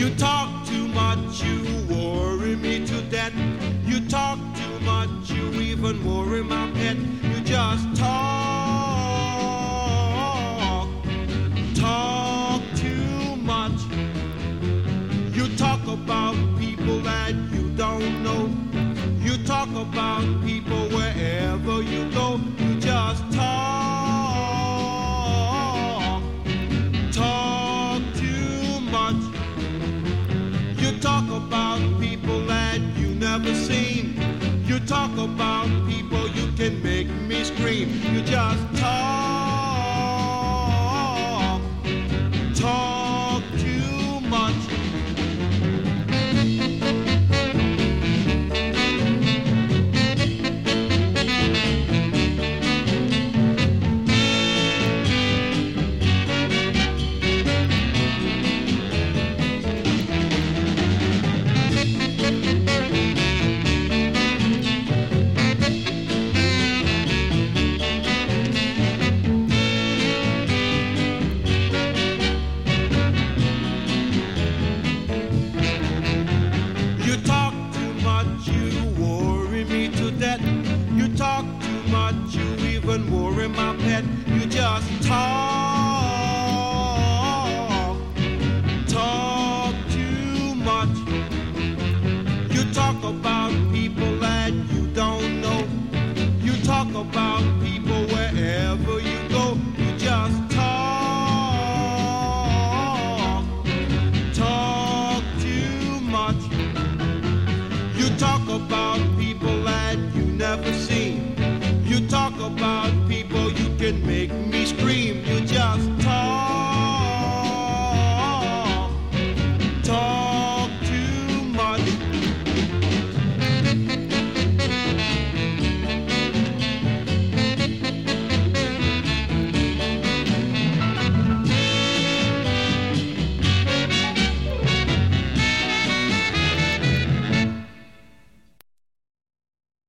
You talk too much, you worry me to death. You talk too much, you even worry my pet. You just talk, talk too much. You talk about people that you don't know. You talk about people people that you never seen. You talk about people you can make me scream. You just talk, You talk too much, you worry me to death. You talk too much, you even worry my pet. You just talk, talk too much. You talk about people that you don't know. You talk about people wherever you go. You just talk, talk too much. Talk about people that you never seen. You talk about